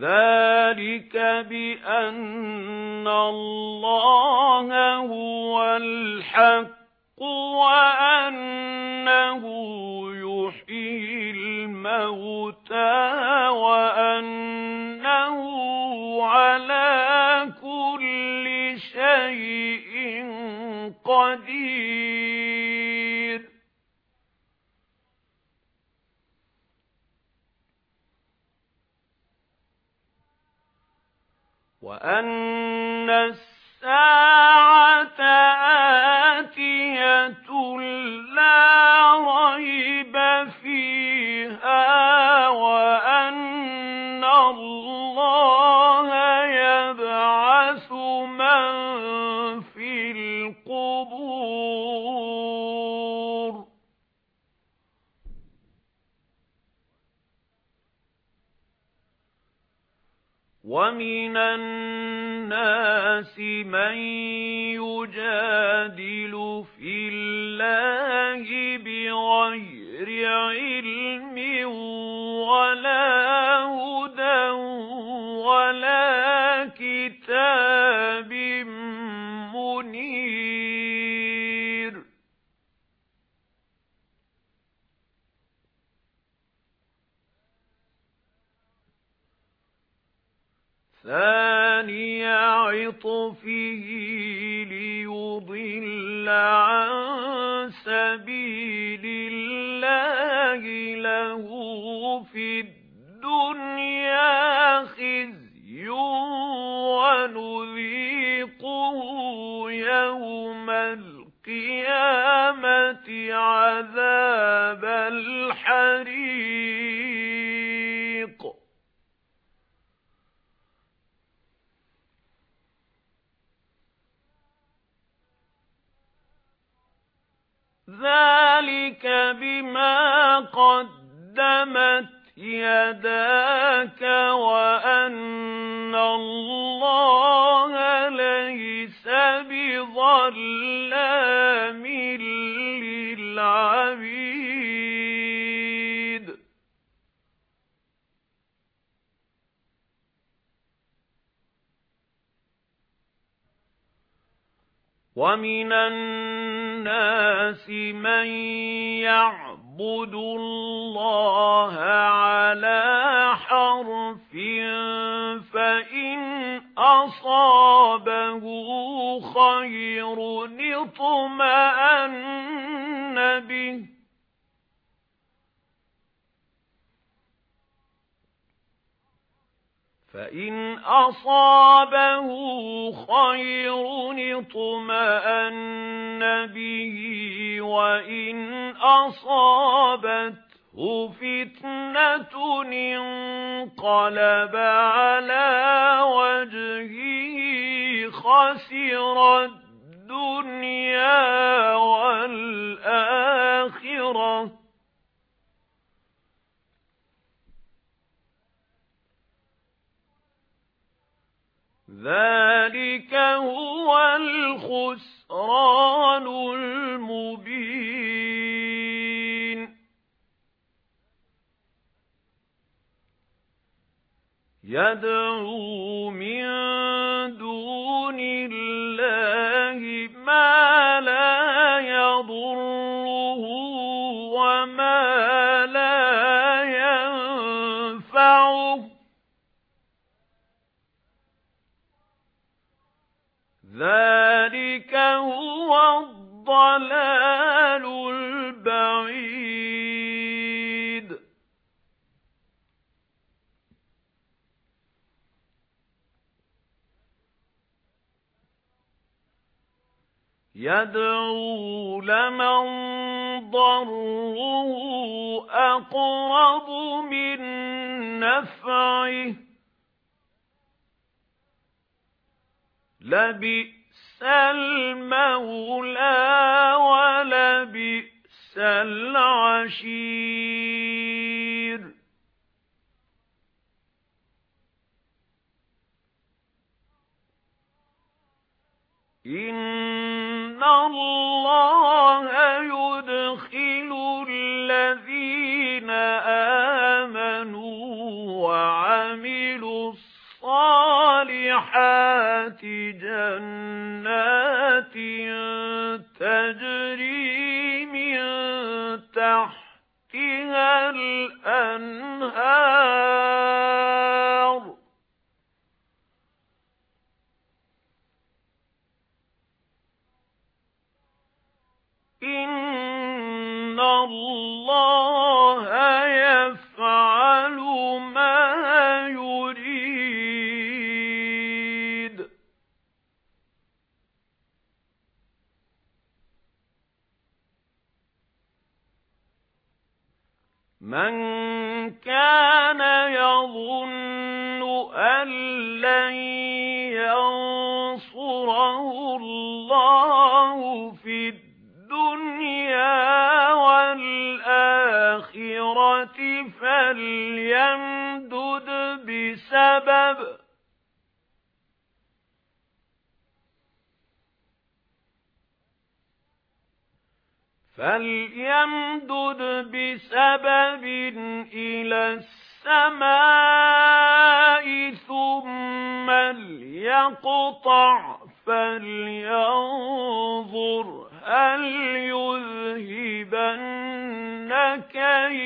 ذَلِكَ بِأَنَّ اللَّهَ هُوَ الْحَقُّ وَأَنَّهُ يُحْيِي الْمَوْتَى وَأَنَّهُ عَلَى كُلِّ شَيْءٍ قَدِيرٌ. وَأَنَّ السَّاعَةَ آتِيَةٌ وَمِنَ النَّاسِ مَن يُجَادِلُ فِي اللَّهِ ثَانِيَ عِطْفِهِ لِيُضِلَّ عَن سَبِيلِ اللَّهِ لَهُ فِي الدُّنْيَا خِزْيٌ وَنُذِيقُهُ يَوْمَ الْقِيَامَةِ عَذَابَ ذَلِكَ بِمَا قَدَّمَتْ يَدَاكَ وَأَنَّ اللَّهَ لَيْسَ بِظَلَّامٍ لِلْعَبِيدِ وَمِنَ النَّاسِ مَن يَعْبُدُ اللَّهَ عَلَى حَرْفٍ فَإِنْ أَصَابَهُ خَيْرٌ اطْمَأَنَّ بِهِ. فَإِنْ أَصَابَهُ خَيْرٌ اطْمَأَنَّ بِهِ وَإِنْ أَصَابَتْهُ فِتْنَةٌ انقَلَبَ عَلَى وَجْهِهِ خَسِرَ الدُّنْيَا وَالْآخِرَةَ ذَلِكَ هُوَ الْخُسْرَانُ الْمُبِينُ يَدْعُو مِن دُونِ اللَّهِ مَا لَا يَضُرُّهُ وَمَا ذَلِكَ هُوَ الضَّلَالُ الْبَعِيدُ. يَدْعُو لَمَن ضَرُّهُ أَقْرَبُ مِن نَّفْعِهِ. لَبِئْسَ الْمَوْلَى وَلَبِئْسَ الْعَشِيرُ. إِنَّ تَحْتِهَا الْأَنْهَارُ. إِنَّ اللَّهَ مَنْ كَانَ يَظُنُّ أَن لَّن يَنصُرَهُ اللَّهُ فِي الدُّنْيَا وَالْآخِرَةِ فَلْيَمْدُدْ بِسَبَبٍ فَلْيَمْدُدْ بِسَبَبٍ إِلَى السَّمَاءِ ثُمَّ لْيَقْطَعْ فَلْيَنظُرْ هَلْ يُذْهِبَنَّ كَيْدُهُ مَا